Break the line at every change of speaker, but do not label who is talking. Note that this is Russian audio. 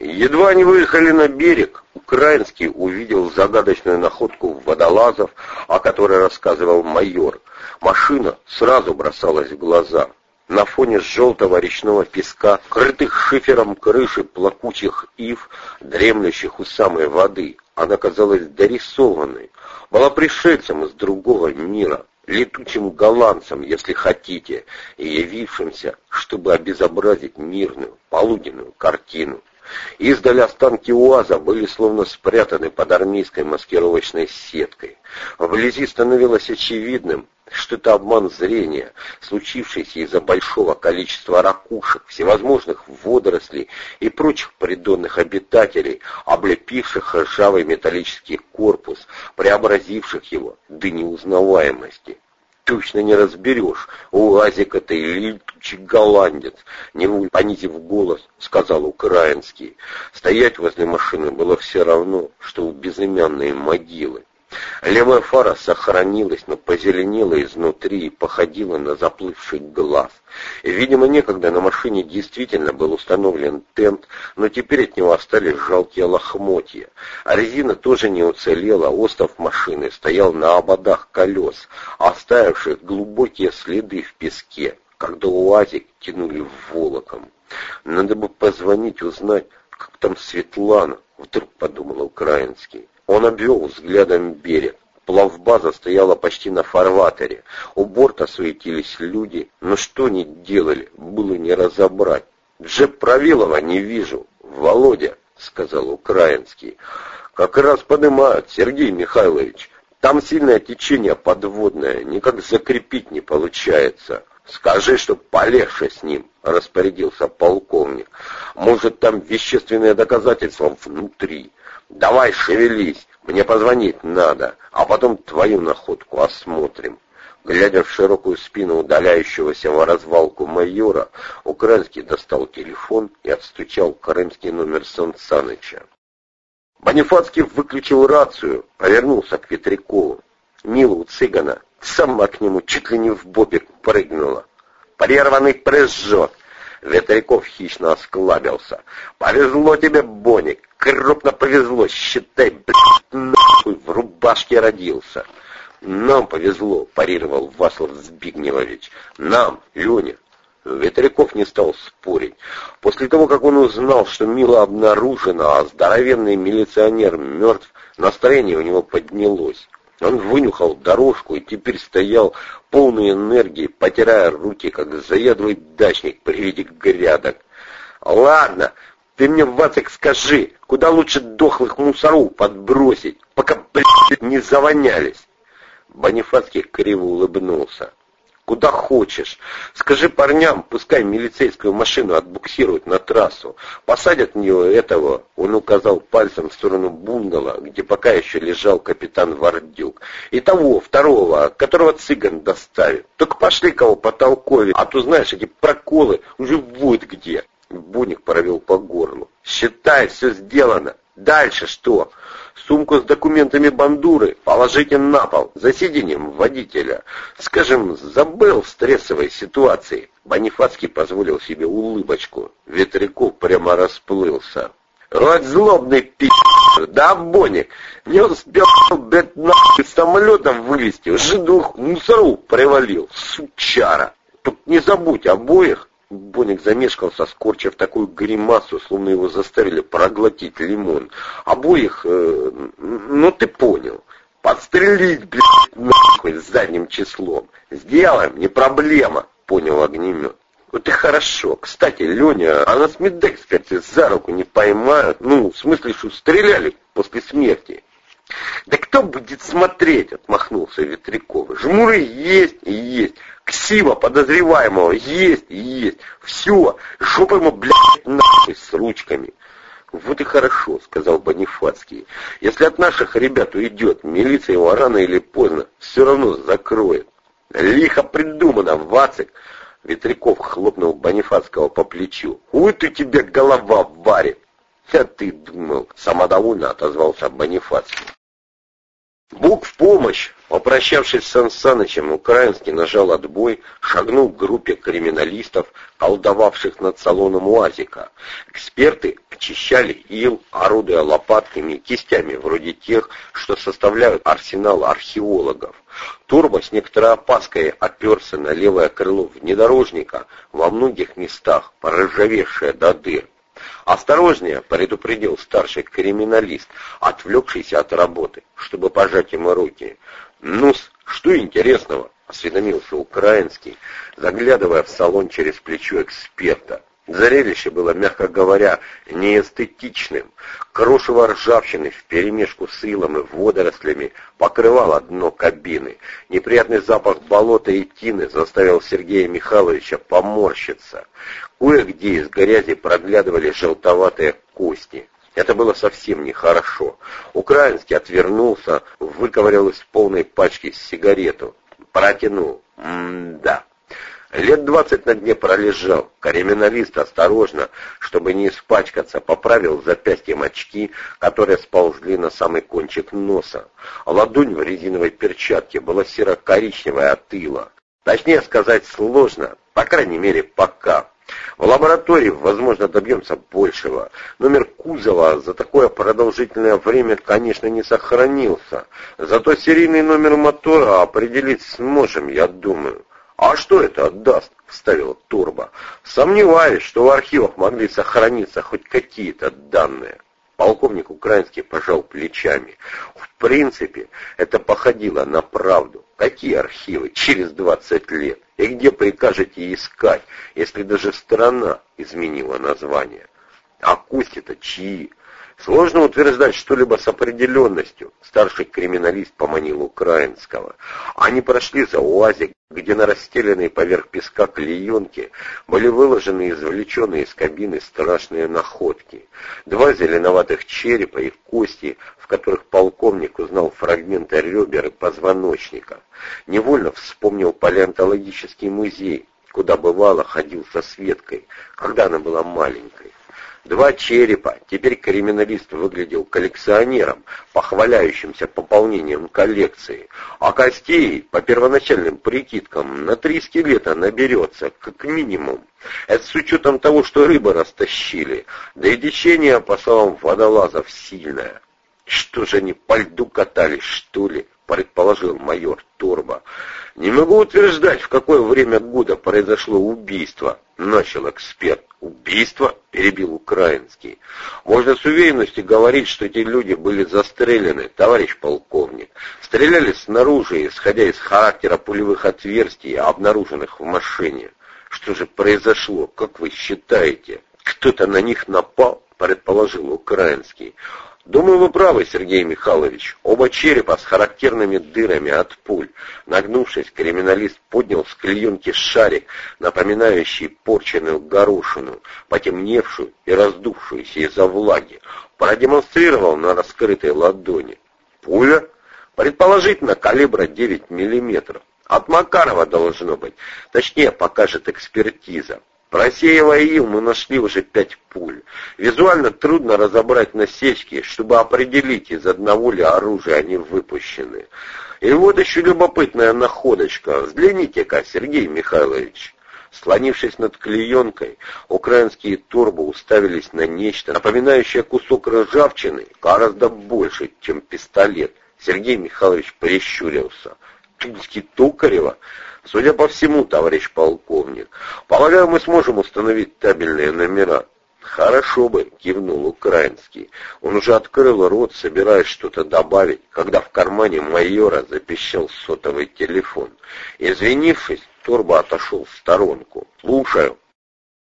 Едва они выехали на берег, Украинский увидел загадочную находку водолазов, о которой рассказывал майор. Машина сразу бросалась в глаза. На фоне желтого речного песка, крытых шифером крыши плакучих ив, дремлющих у самой воды, она казалась дорисованной, была пришельцем из другого мира, летучим голландцем, если хотите, и явившимся, чтобы обезобразить мирную, полуденную картину. Издали останки УАЗа были словно спрятаны под армейской маскировочной сеткой. Вблизи становилось очевидным, что это обман зрения, случившийся из-за большого количества ракушек, всевозможных водорослей и прочих придонных обитателей, облепивших ржавый металлический корпус, преобразивших его до неузнаваемости. Точно не разберешь, УАЗик это или летучий голландец, не понизив голос, сказал украинский. Стоять возле машины было все равно, что у безымянной могилы. Левая фара сохранилась, но позеленела изнутри и походила на заплывший глаз. Видимо, некогда на машине действительно был установлен тент, но теперь от него остались жалкие лохмотья. А резина тоже не уцелела, остов машины стоял на ободах колес, оставивших глубокие следы в песке, когда УАЗик тянули волоком. Надо бы позвонить, узнать, как там Светлана, вдруг подумал украинский. Он обвел взглядом берег. Плавбаза стояла почти на фарватере. У борта суетились люди, но что они делали, было не разобрать. «Джеб Правилова не вижу. Володя», — сказал украинский. «Как раз поднимают, Сергей Михайлович. Там сильное течение подводное, никак закрепить не получается». «Скажи, что полегче с ним», — распорядился полковник. «Может, там вещественные доказательства внутри. Давай шевелись, мне позвонить надо, а потом твою находку осмотрим. Глядя в широкую спину удаляющегося в развалку майора, Украинский достал телефон и отстучал крымский номер Сан Саныча. Бонифацкий выключил рацию, повернулся к Ветрякову. Мила у цыгана сама к нему чуть ли не в бобик прыгнула. «Прерванный прыжок!» Ветряков хищно осклабился. «Повезло тебе, Боник, крупно повезло, считай, блядь, нахуй, в рубашке родился». «Нам повезло», — парировал Васлов Збигневович. «Нам, Леня». Ветряков не стал спорить. После того, как он узнал, что Мила обнаружена, а здоровенный милиционер мертв, настроение у него поднялось. Он вынюхал дорожку и теперь стоял полной энергии, потирая руки, как заядлый дачник при виде грядок. «Ладно, ты мне, Вацик, скажи, куда лучше дохлых мусоров подбросить, пока, блядь, не завонялись?» Бонифацкий криво улыбнулся куда хочешь. Скажи парням, пускай милицейскую машину отбуксируют на трассу. Посадят в нее этого, он указал пальцем в сторону бунгало, где пока еще лежал капитан Вардюк. И того, второго, которого цыган доставит. Только пошли кого потолковить, а то, знаешь, эти проколы уже вот где. Буник провел по горлу. Считай, все сделано. Дальше что? Сумку с документами бандуры положите на пол за сиденьем водителя. Скажем, забыл в стрессовой ситуации. Бонифацкий позволил себе улыбочку. Ветряков прямо расплылся. Вот злобный пи***, да, Боник? Не успел, блядь, нахуй самолетом вылезти, уже двух мусоров привалил, сучара. Тут не забудь обоих Боник замешкался, скорчив такую гримасу, словно его заставили проглотить лимон. Обоих, э, ну ты понял, подстрелить, блядь, нахуй, задним числом. Сделаем, не проблема, понял огнемет. Вот и хорошо. Кстати, Леня, а нас медэксперты за руку не поймают? Ну, в смысле, что стреляли после смерти. «Да кто будет смотреть?» — отмахнулся Ветряков. «Жмуры есть и есть. Ксива подозреваемого есть есть. Все, жопа ему, блядь, нахуй с ручками». «Вот и хорошо», — сказал Бонифацкий. «Если от наших ребят уйдет, милиция его рано или поздно все равно закроет». «Лихо придумано, Вацик!» Ветряков хлопнул Бонифацкого по плечу. «Вот у тебя голова варит!» «А ты думал!» — самодовольно отозвался Бонифацкий. Бук в помощь! Попрощавшись с Сан Санычем, Украинский нажал отбой, шагнул к группе криминалистов, колдовавших над салоном УАЗика. Эксперты очищали ил, орудуя лопатками и кистями, вроде тех, что составляют арсенал археологов. Турбо с некоторой опаской оперся на левое крыло внедорожника, во многих местах поржавевшее до дыр. «Осторожнее!» — предупредил старший криминалист, отвлекшийся от работы, чтобы пожать ему руки. ну что интересного?» — осведомился украинский, заглядывая в салон через плечо эксперта. Зрелище было, мягко говоря, неэстетичным. Крошево ржавчины вперемешку с илом и водорослями покрывало дно кабины. Неприятный запах болота и тины заставил Сергея Михайловича поморщиться. Кое-где из грязи проглядывали желтоватые кости. Это было совсем нехорошо. Украинский отвернулся, выковырял из полной пачки сигарету. Протянул. М-да. Лет двадцать на дне пролежал. Криминалист осторожно, чтобы не испачкаться, поправил запястьем очки, которые сползли на самый кончик носа. Ладонь в резиновой перчатке была серо-коричневая от ила. Точнее сказать сложно, по крайней мере пока. В лаборатории, возможно, добьемся большего. Номер кузова за такое продолжительное время, конечно, не сохранился. Зато серийный номер мотора определить сможем, я думаю. «А что это отдаст?» — вставил Турбо. «Сомневаюсь, что в архивах могли сохраниться хоть какие-то данные». Полковник украинский пожал плечами. В принципе, это походило на правду. Какие архивы через 20 лет? И где прикажете искать, если даже страна изменила название? А кости-то чьи? Сложно утверждать что-либо с определенностью. Старший криминалист поманил украинского. Они прошли за УАЗик, где на расстеленной поверх песка клеенке были выложены извлеченные из кабины страшные находки. Два зеленоватых черепа и кости, в которых полковник узнал фрагменты ребер и позвоночника. Невольно вспомнил палеонтологический музей, куда бывало ходил со Светкой, когда она была маленькой. Два черепа. Теперь криминалист выглядел коллекционером, похваляющимся пополнением коллекции. А костей, по первоначальным прикидкам, на три скелета наберется, как минимум. Это с учетом того, что рыбы растащили. Да и течение, по словам водолазов, сильное. Что же они по льду катались, что ли? Предположил майор Торба. «Не могу утверждать, в какое время года произошло убийство», — начал эксперт. «Убийство?» — перебил украинский. «Можно с уверенностью говорить, что эти люди были застрелены, товарищ полковник. Стреляли снаружи, исходя из характера пулевых отверстий, обнаруженных в машине. Что же произошло, как вы считаете? Кто-то на них напал?» — предположил украинский. Думаю, вы правы, Сергей Михайлович. Оба черепа с характерными дырами от пуль. Нагнувшись, криминалист поднял с клеенки шарик, напоминающий порченную горошину, потемневшую и раздувшуюся из-за влаги. Продемонстрировал на раскрытой ладони. Пуля? Предположительно, калибра 9 миллиметров. От Макарова должно быть. Точнее, покажет экспертиза. Просеивая ил, мы нашли уже пять пуль. Визуально трудно разобрать насечки, чтобы определить, из одного ли оружия они выпущены. И вот еще любопытная находочка. Взгляните-ка, Сергей Михайлович. Слонившись над клеенкой, украинские турбо уставились на нечто, напоминающее кусок ржавчины, гораздо больше, чем пистолет. Сергей Михайлович прищурился. Тульский Токарева? Судя по всему, товарищ полковник, полагаю, мы сможем установить табельные номера. «Хорошо бы», — кивнул Украинский. Он уже открыл рот, собираясь что-то добавить, когда в кармане майора запищал сотовый телефон. Извинившись, Торба отошел в сторонку. «Слушаю»,